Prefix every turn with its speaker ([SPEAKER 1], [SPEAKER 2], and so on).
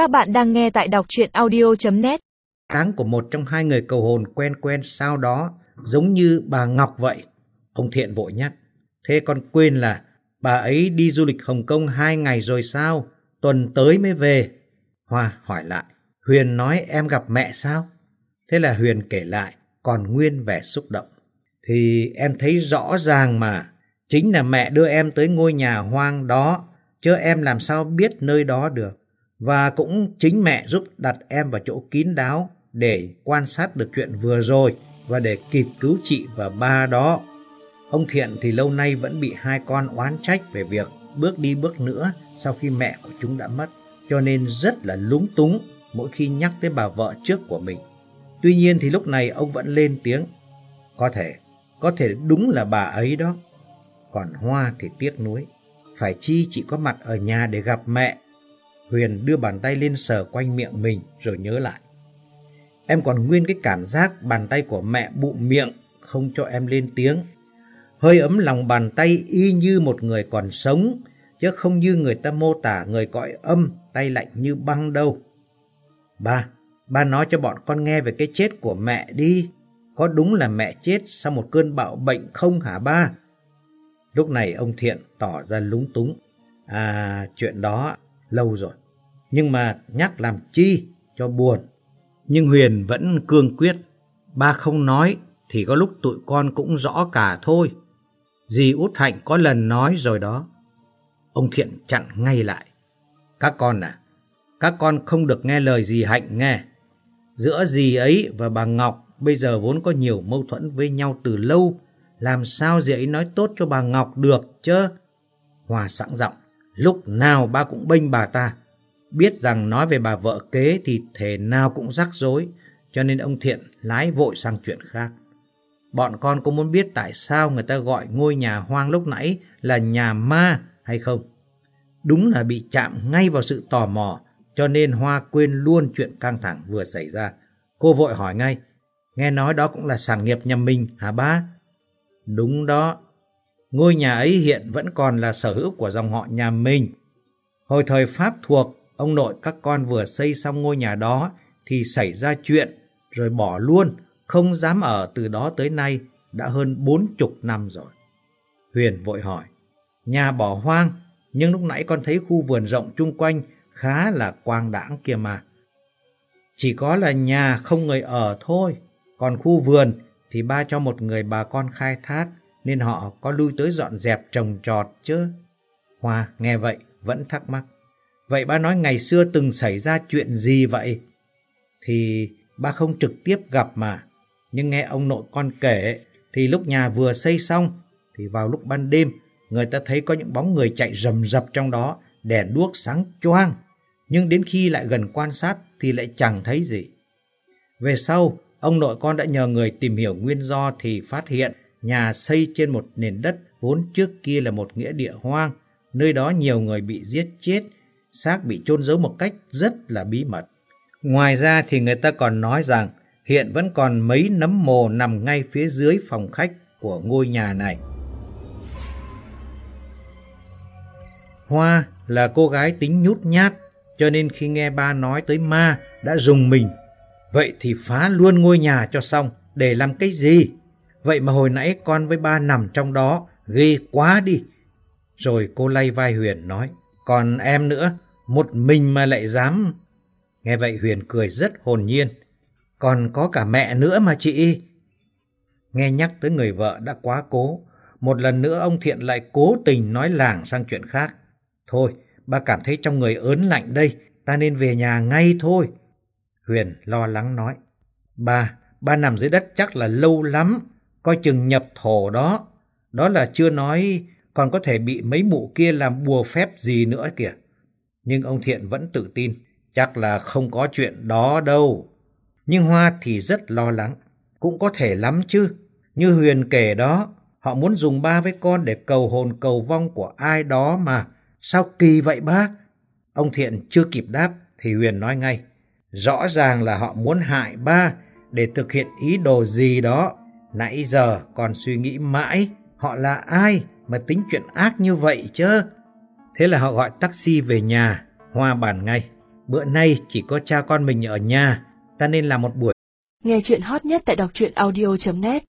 [SPEAKER 1] Các bạn đang nghe tại đọc chuyện audio.net
[SPEAKER 2] Tháng của một trong hai người cầu hồn quen quen sau đó giống như bà Ngọc vậy. Ông Thiện vội nhắc. Thế con quên là bà ấy đi du lịch Hồng Kông hai ngày rồi sao? Tuần tới mới về. Hoa hỏi lại. Huyền nói em gặp mẹ sao? Thế là Huyền kể lại, còn Nguyên vẻ xúc động. Thì em thấy rõ ràng mà, chính là mẹ đưa em tới ngôi nhà hoang đó, chứ em làm sao biết nơi đó được. Và cũng chính mẹ giúp đặt em vào chỗ kín đáo để quan sát được chuyện vừa rồi và để kịp cứu chị và ba đó. Ông Thiện thì lâu nay vẫn bị hai con oán trách về việc bước đi bước nữa sau khi mẹ của chúng đã mất, cho nên rất là lúng túng mỗi khi nhắc tới bà vợ trước của mình. Tuy nhiên thì lúc này ông vẫn lên tiếng. Có thể, có thể đúng là bà ấy đó. Còn Hoa thì tiếc nuối. Phải chi chị có mặt ở nhà để gặp mẹ. Huyền đưa bàn tay lên sờ quanh miệng mình rồi nhớ lại. Em còn nguyên cái cảm giác bàn tay của mẹ bụng miệng không cho em lên tiếng. Hơi ấm lòng bàn tay y như một người còn sống, chứ không như người ta mô tả người cõi âm, tay lạnh như băng đâu. Ba, ba nói cho bọn con nghe về cái chết của mẹ đi. Có đúng là mẹ chết sau một cơn bạo bệnh không hả ba? Lúc này ông Thiện tỏ ra lúng túng. À, chuyện đó lâu rồi. Nhưng mà nhắc làm chi cho buồn. Nhưng Huyền vẫn cương quyết. Ba không nói thì có lúc tụi con cũng rõ cả thôi. Dì Út Hạnh có lần nói rồi đó. Ông Thiện chặn ngay lại. Các con à, các con không được nghe lời dì Hạnh nghe. Giữa dì ấy và bà Ngọc bây giờ vốn có nhiều mâu thuẫn với nhau từ lâu. Làm sao dì ấy nói tốt cho bà Ngọc được chứ? Hòa sẵn giọng lúc nào ba cũng bênh bà ta. Biết rằng nói về bà vợ kế thì thể nào cũng rắc rối, cho nên ông Thiện lái vội sang chuyện khác. Bọn con có muốn biết tại sao người ta gọi ngôi nhà hoang lúc nãy là nhà ma hay không? Đúng là bị chạm ngay vào sự tò mò, cho nên Hoa quên luôn chuyện căng thẳng vừa xảy ra. Cô vội hỏi ngay, nghe nói đó cũng là sản nghiệp nhà mình hả ba? Đúng đó, ngôi nhà ấy hiện vẫn còn là sở hữu của dòng họ nhà mình. Hồi thời Pháp thuộc, ông nội các con vừa xây xong ngôi nhà đó thì xảy ra chuyện, rồi bỏ luôn, không dám ở từ đó tới nay, đã hơn bốn chục năm rồi. Huyền vội hỏi, nhà bỏ hoang, nhưng lúc nãy con thấy khu vườn rộng chung quanh khá là quang đãng kia mà. Chỉ có là nhà không người ở thôi, còn khu vườn thì ba cho một người bà con khai thác nên họ có lui tới dọn dẹp trồng trọt chứ. Hoa nghe vậy vẫn thắc mắc. Vậy ba nói ngày xưa từng xảy ra chuyện gì vậy? Thì ba không trực tiếp gặp mà. Nhưng nghe ông nội con kể thì lúc nhà vừa xây xong thì vào lúc ban đêm người ta thấy có những bóng người chạy rầm rập trong đó đèn đuốc sáng choang. Nhưng đến khi lại gần quan sát thì lại chẳng thấy gì. Về sau, ông nội con đã nhờ người tìm hiểu nguyên do thì phát hiện nhà xây trên một nền đất vốn trước kia là một nghĩa địa hoang. Nơi đó nhiều người bị giết chết, xác bị chôn giấu một cách rất là bí mật. Ngoài ra thì người ta còn nói rằng hiện vẫn còn mấy nấm mồ nằm ngay phía dưới phòng khách của ngôi nhà này. Hoa là cô gái tính nhút nhát, cho nên khi nghe ba nói tới ma đã dùng mình. Vậy thì phá luôn ngôi nhà cho xong, để làm cái gì? Vậy mà hồi nãy con với ba nằm trong đó, ghê quá đi. Rồi cô lay vai Huyền nói, còn em nữa, một mình mà lại dám... Nghe vậy Huyền cười rất hồn nhiên. Còn có cả mẹ nữa mà chị. Nghe nhắc tới người vợ đã quá cố. Một lần nữa ông Thiện lại cố tình nói làng sang chuyện khác. Thôi, ba cảm thấy trong người ớn lạnh đây, ta nên về nhà ngay thôi. Huyền lo lắng nói. Ba, ba nằm dưới đất chắc là lâu lắm, coi chừng nhập thổ đó. Đó là chưa nói còn có thể bị mấy mụ kia làm bùa phép gì nữa kìa. Nhưng ông Thiện vẫn tự tin, chắc là không có chuyện đó đâu. Nhưng Hoa thì rất lo lắng, cũng có thể lắm chứ. Như Huyền kể đó, họ muốn dùng ba với con để cầu hồn cầu vong của ai đó mà. Sao kỳ vậy bác? Ông Thiện chưa kịp đáp thì Huyền nói ngay. Rõ ràng là họ muốn hại ba để thực hiện ý đồ gì đó. Nãy giờ còn suy nghĩ mãi họ là ai mà tính chuyện ác như vậy chứ. Thế là họ gọi taxi về nhà, Hoa bàn ngay. Bữa nay chỉ có cha con mình ở nhà, ta nên làm một buổi.
[SPEAKER 1] Nghe chuyện hot nhất tại đọc truyện audio.net